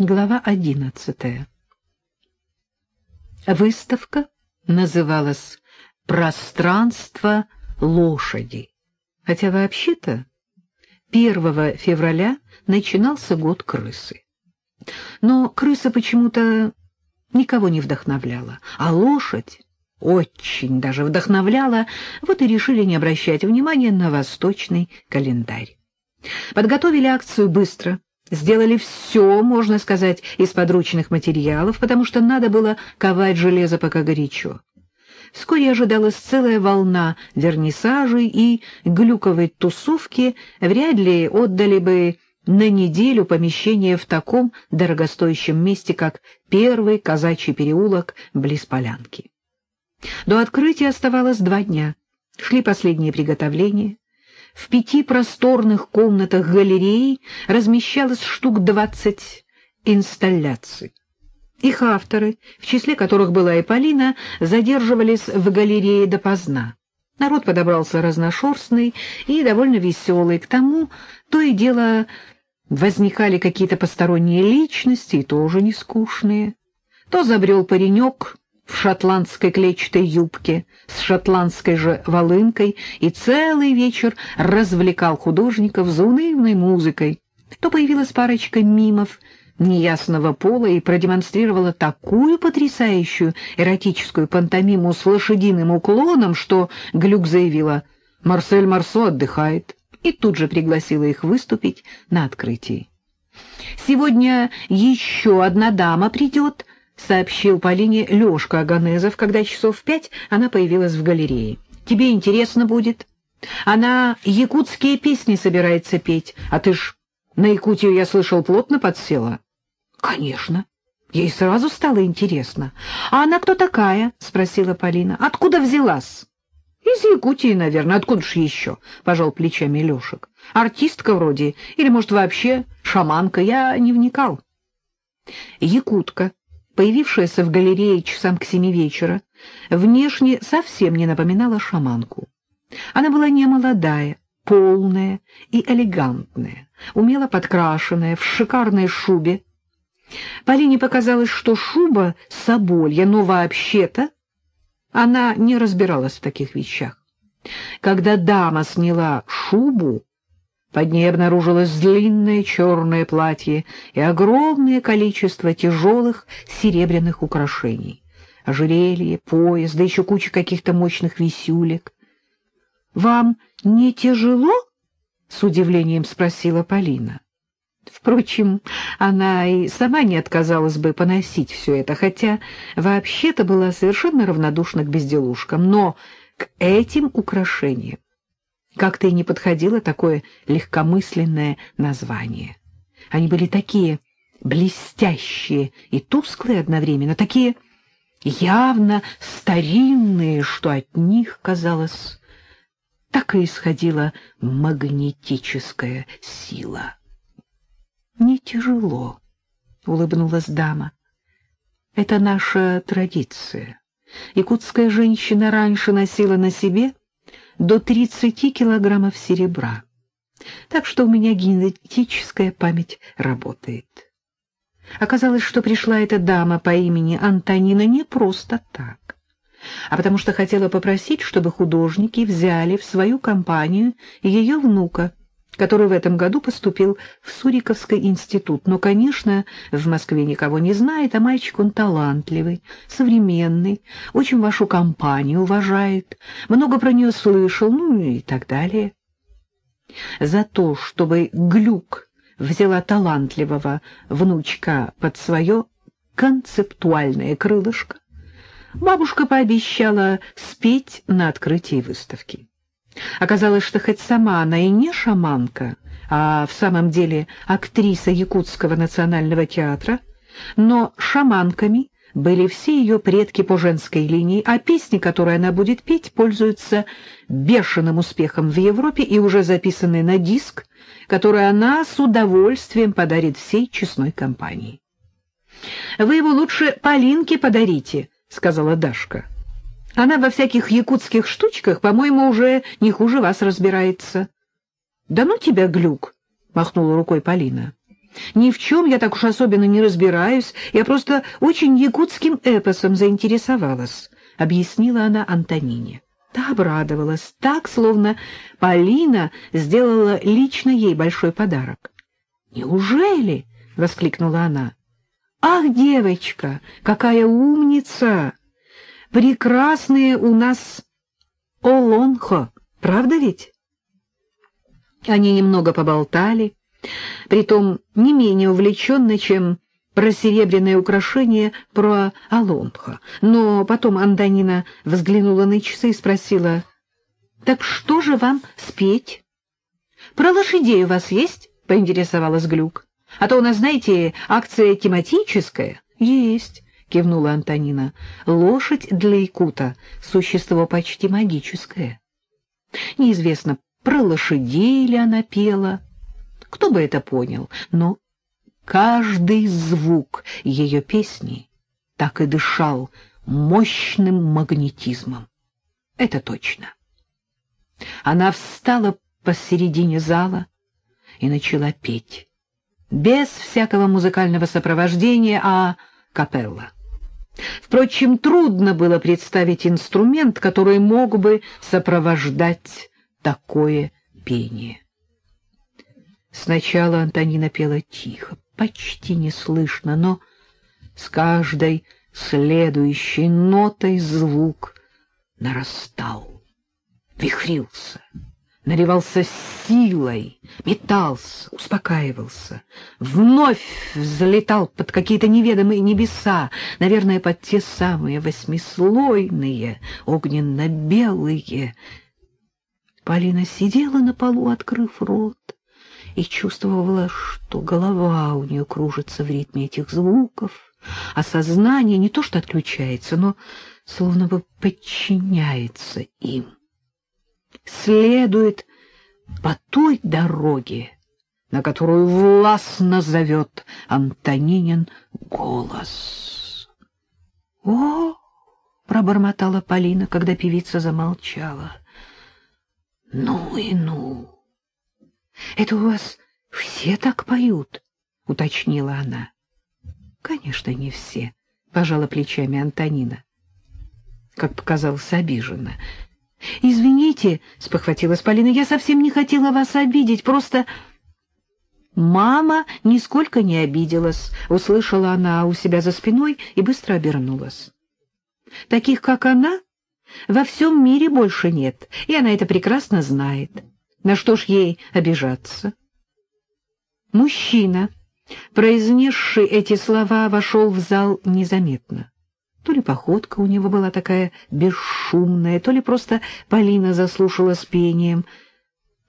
Глава одиннадцатая. Выставка называлась «Пространство лошади», хотя вообще-то 1 февраля начинался год крысы. Но крыса почему-то никого не вдохновляла, а лошадь очень даже вдохновляла, вот и решили не обращать внимания на восточный календарь. Подготовили акцию быстро — Сделали все, можно сказать, из подручных материалов, потому что надо было ковать железо пока горячо. Вскоре ожидалась целая волна вернисажей и глюковой тусовки, вряд ли отдали бы на неделю помещение в таком дорогостоящем месте, как первый казачий переулок близ Полянки. До открытия оставалось два дня. Шли последние приготовления. В пяти просторных комнатах галереи размещалось штук двадцать инсталляций. Их авторы, в числе которых была и Полина, задерживались в галерее допоздна. Народ подобрался разношерстный и довольно веселый. К тому то и дело возникали какие-то посторонние личности, и тоже не скучные. То забрел паренек в шотландской клетчатой юбке с шотландской же волынкой и целый вечер развлекал художников заунывной музыкой. То появилась парочка мимов неясного пола и продемонстрировала такую потрясающую эротическую пантомиму с лошадиным уклоном, что Глюк заявила «Марсель Марсо отдыхает» и тут же пригласила их выступить на открытии. «Сегодня еще одна дама придет», — сообщил Полине Лёшка Аганезов, когда часов в пять она появилась в галерее. «Тебе интересно будет. Она якутские песни собирается петь, а ты ж на Якутию, я слышал, плотно подсела». «Конечно». Ей сразу стало интересно. «А она кто такая?» — спросила Полина. «Откуда взялась?» «Из Якутии, наверное. Откуда ж еще?» — пожал плечами Лешек. «Артистка вроде. Или, может, вообще шаманка. Я не вникал». Якутка появившаяся в галерее часам к семи вечера, внешне совсем не напоминала шаманку. Она была не молодая, полная и элегантная, умело подкрашенная, в шикарной шубе. Полине показалось, что шуба соболья, но вообще-то она не разбиралась в таких вещах. Когда дама сняла шубу, под ней обнаружилось длинное черное платье и огромное количество тяжелых серебряных украшений. Ожерелье, пояс, да еще куча каких-то мощных висюлек. — Вам не тяжело? — с удивлением спросила Полина. Впрочем, она и сама не отказалась бы поносить все это, хотя вообще-то была совершенно равнодушна к безделушкам, но к этим украшениям как-то и не подходило такое легкомысленное название. Они были такие блестящие и тусклые одновременно, такие явно старинные, что от них, казалось, так и исходила магнетическая сила. «Не тяжело», — улыбнулась дама. «Это наша традиция. Якутская женщина раньше носила на себе до 30 килограммов серебра. Так что у меня генетическая память работает. Оказалось, что пришла эта дама по имени Антонина не просто так, а потому что хотела попросить, чтобы художники взяли в свою компанию ее внука, который в этом году поступил в Суриковский институт. Но, конечно, в Москве никого не знает, а мальчик он талантливый, современный, очень вашу компанию уважает, много про нее слышал, ну и так далее. За то, чтобы Глюк взяла талантливого внучка под свое концептуальное крылышко, бабушка пообещала спеть на открытии выставки. Оказалось, что хоть сама она и не шаманка, а в самом деле актриса Якутского национального театра, но шаманками были все ее предки по женской линии, а песни, которые она будет петь, пользуются бешеным успехом в Европе и уже записаны на диск, который она с удовольствием подарит всей честной компании. «Вы его лучше Полинке подарите», — сказала Дашка. Она во всяких якутских штучках, по-моему, уже не хуже вас разбирается. — Да ну тебя, глюк! — махнула рукой Полина. Ни в чем я так уж особенно не разбираюсь, я просто очень якутским эпосом заинтересовалась», — объяснила она Антонине. Та обрадовалась, так, словно Полина сделала лично ей большой подарок. «Неужели?» — воскликнула она. «Ах, девочка, какая умница! Прекрасные у нас олонхо, правда ведь?» Они немного поболтали, притом не менее увлеченно, чем про серебряное украшение, про Алонха. Но потом Антонина взглянула на часы и спросила, «Так что же вам спеть?» «Про лошадей у вас есть?» — поинтересовалась Глюк. «А то у нас, знаете, акция тематическая». «Есть», — кивнула Антонина. «Лошадь для Якута — существо почти магическое». Неизвестно, про лошадей ли она пела, кто бы это понял, но каждый звук ее песни так и дышал мощным магнетизмом. Это точно. Она встала посередине зала и начала петь. Без всякого музыкального сопровождения, а капелла. Впрочем, трудно было представить инструмент, который мог бы сопровождать такое пение. Сначала Антонина пела тихо, почти неслышно, но с каждой следующей нотой звук нарастал, вихрился, наливался силой, метался, успокаивался, вновь взлетал под какие-то неведомые небеса, наверное, под те самые восьмислойные, огненно-белые. Полина сидела на полу, открыв рот, и чувствовала, что голова у нее кружится в ритме этих звуков, а сознание не то что отключается, но словно бы подчиняется им. Следует по той дороге, на которую властно зовет Антонинин голос. «О!» — пробормотала Полина, когда певица замолчала. «Ну и ну!» — Это у вас все так поют? — уточнила она. — Конечно, не все, — пожала плечами Антонина. Как показалось, обиженно. — Извините, — спохватилась Полина, — я совсем не хотела вас обидеть, просто... Мама нисколько не обиделась, — услышала она у себя за спиной и быстро обернулась. Таких, как она, во всем мире больше нет, и она это прекрасно знает. На что ж ей обижаться? Мужчина, произнесший эти слова, вошел в зал незаметно. То ли походка у него была такая бесшумная, то ли просто Полина заслушала с пением.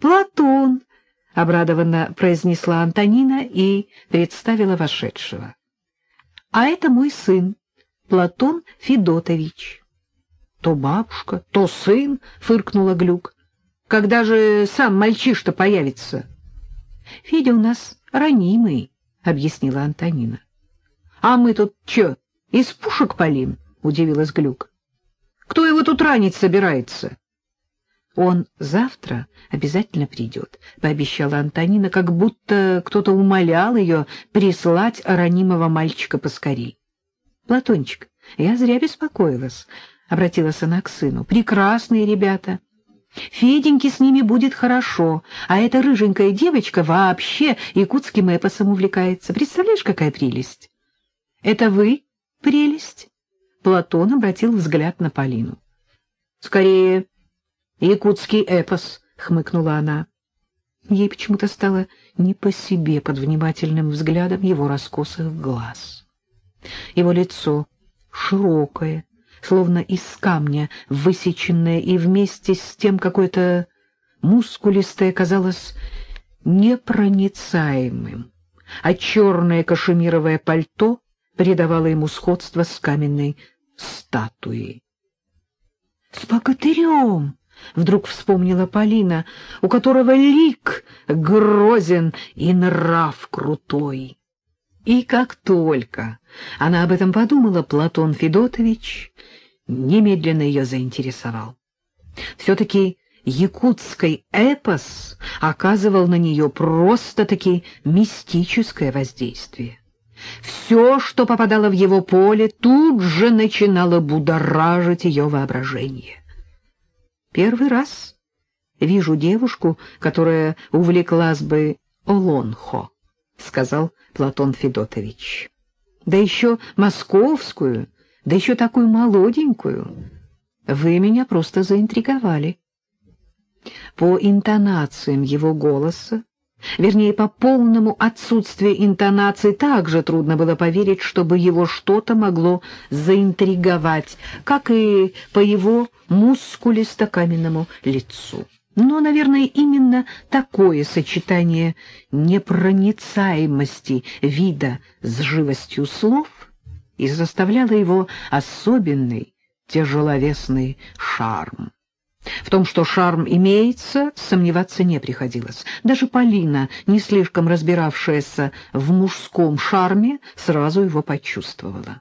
«Платон!» — обрадованно произнесла Антонина и представила вошедшего. «А это мой сын, Платон Федотович». «То бабушка, то сын!» — фыркнула Глюк. Когда же сам мальчиш-то появится? — Федя у нас ранимый, — объяснила Антонина. — А мы тут чё, из пушек палим? — удивилась Глюк. — Кто его тут ранить собирается? — Он завтра обязательно придет, — пообещала Антонина, как будто кто-то умолял ее прислать ранимого мальчика поскорей. — Платончик, я зря беспокоилась, — обратилась она к сыну. — Прекрасные ребята. — Феденьке с ними будет хорошо, а эта рыженькая девочка вообще якутским эпосом увлекается. Представляешь, какая прелесть? — Это вы прелесть? Платон обратил взгляд на Полину. — Скорее, якутский эпос, — хмыкнула она. Ей почему-то стало не по себе под внимательным взглядом его раскосых глаз. Его лицо широкое, словно из камня, высеченное, и вместе с тем какое-то мускулистое казалось непроницаемым, а черное кашемировое пальто придавало ему сходство с каменной статуей. — С богатырем! — вдруг вспомнила Полина, у которого лик грозен и нрав крутой. И как только она об этом подумала, Платон Федотович немедленно ее заинтересовал. Все-таки якутской эпос оказывал на нее просто-таки мистическое воздействие. Все, что попадало в его поле, тут же начинало будоражить ее воображение. Первый раз вижу девушку, которая увлеклась бы Олонхо, — сказал Платон Федотович. Да еще московскую, да еще такую молоденькую. Вы меня просто заинтриговали. По интонациям его голоса, вернее, по полному отсутствию интонации, также трудно было поверить, чтобы его что-то могло заинтриговать, как и по его мускулисто-каменному лицу. Но, наверное, именно такое сочетание непроницаемости вида с живостью слов и заставляло его особенный тяжеловесный шарм. В том, что шарм имеется, сомневаться не приходилось. Даже Полина, не слишком разбиравшаяся в мужском шарме, сразу его почувствовала.